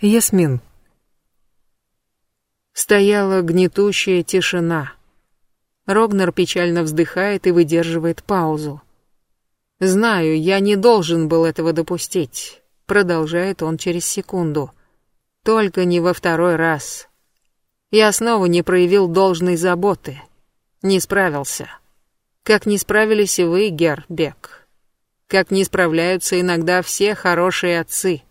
Ясмин. Стояла гнетущая тишина. Рогнер печально вздыхает и выдерживает паузу. «Знаю, я не должен был этого допустить», — продолжает он через секунду. «Только не во второй раз. Я снова не проявил должной заботы. Не справился. Как не справились и вы, Гербек. Как не справляются иногда все хорошие отцы».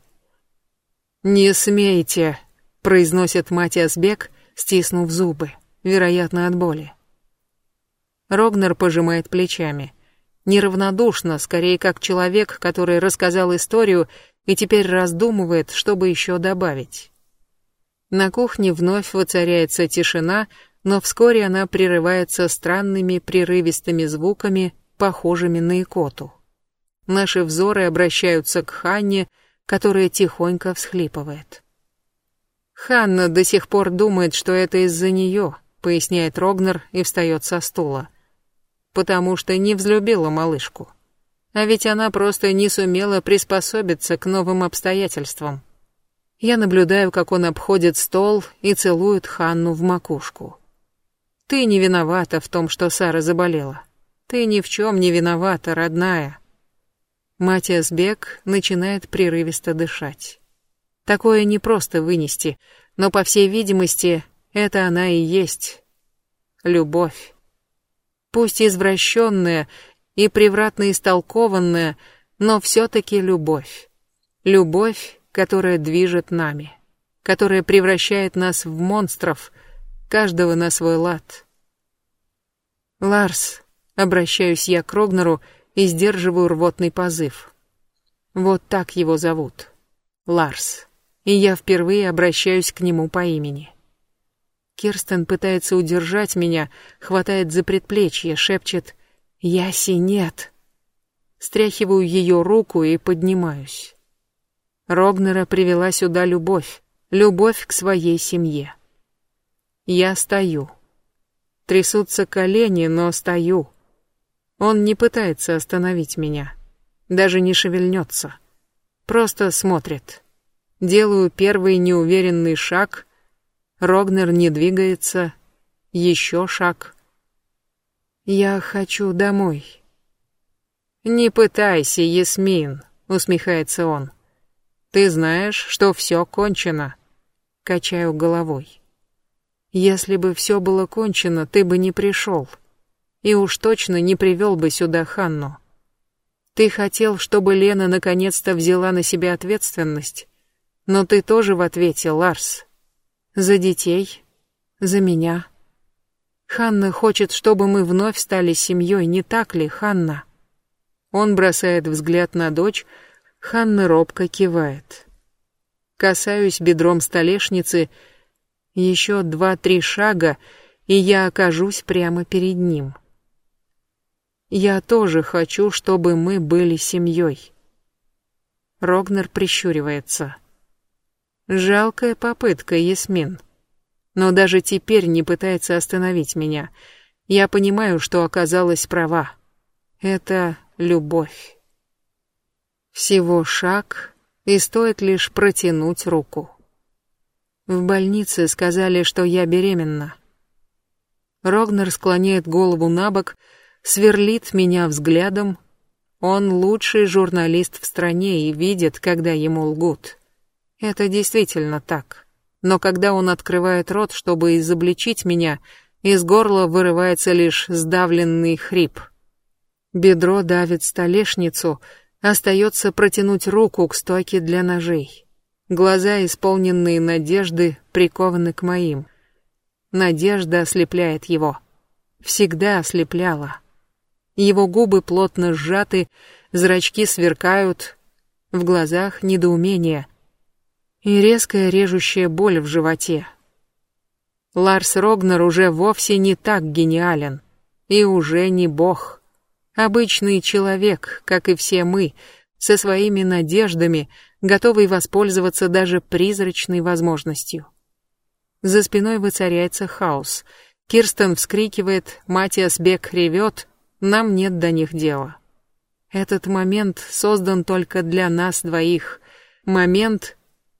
«Не смейте», — произносит Матиас Бек, стиснув зубы, вероятно, от боли. Рогнер пожимает плечами. Неравнодушно, скорее как человек, который рассказал историю и теперь раздумывает, чтобы еще добавить. На кухне вновь воцаряется тишина, но вскоре она прерывается странными прерывистыми звуками, похожими на икоту. Наши взоры обращаются к Ханне, которая тихонько всхлипывает. «Ханна до сих пор думает, что это из-за нее», — поясняет Рогнер и встает со стула потому что не взлюбила малышку. А ведь она просто не сумела приспособиться к новым обстоятельствам. Я наблюдаю, как он обходит стол и целует Ханну в макушку. Ты не виновата в том, что Сара заболела. Ты ни в чем не виновата, родная. Матиас Бек начинает прерывисто дышать. Такое не просто вынести, но, по всей видимости, это она и есть. Любовь пусть извращенная и превратно истолкованная, но все-таки любовь. Любовь, которая движет нами, которая превращает нас в монстров, каждого на свой лад. Ларс, обращаюсь я к Рогнеру и сдерживаю рвотный позыв. Вот так его зовут. Ларс. И я впервые обращаюсь к нему по имени. Кирстен пытается удержать меня, хватает за предплечье, шепчет «Яси, нет!». Стряхиваю ее руку и поднимаюсь. Рогнера привела сюда любовь, любовь к своей семье. Я стою. Трясутся колени, но стою. Он не пытается остановить меня, даже не шевельнется. Просто смотрит. Делаю первый неуверенный шаг, Рогнер не двигается. Еще шаг. Я хочу домой. Не пытайся, Ясмин, усмехается он. Ты знаешь, что все кончено. Качаю головой. Если бы все было кончено, ты бы не пришел. И уж точно не привел бы сюда Ханну. Ты хотел, чтобы Лена наконец-то взяла на себя ответственность. Но ты тоже в ответе, Ларс. За детей, за меня. Ханна хочет, чтобы мы вновь стали семьей, не так ли, Ханна? Он бросает взгляд на дочь, Ханна робко кивает. Касаюсь бедром столешницы, еще два-три шага, и я окажусь прямо перед ним. Я тоже хочу, чтобы мы были семьей. Рогнер прищуривается. Жалкая попытка, Ясмин. Но даже теперь не пытается остановить меня. Я понимаю, что оказалась права. Это любовь. Всего шаг, и стоит лишь протянуть руку. В больнице сказали, что я беременна. Рогнер склоняет голову на бок, сверлит меня взглядом. Он лучший журналист в стране и видит, когда ему лгут. Это действительно так. Но когда он открывает рот, чтобы изобличить меня, из горла вырывается лишь сдавленный хрип. Бедро давит столешницу, остается протянуть руку к стойке для ножей. Глаза, исполненные надежды, прикованы к моим. Надежда ослепляет его. Всегда ослепляла. Его губы плотно сжаты, зрачки сверкают, в глазах недоумение — и резкая режущая боль в животе. Ларс Рогнер уже вовсе не так гениален. И уже не бог. Обычный человек, как и все мы, со своими надеждами, готовый воспользоваться даже призрачной возможностью. За спиной воцаряется хаос. Кирстен вскрикивает, Матиас Бек ревет, нам нет до них дела. Этот момент создан только для нас двоих. Момент,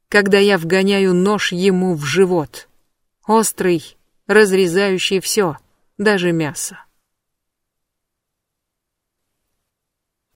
когда я вгоняю нож ему в живот. Острый, разрезающий все, даже мясо.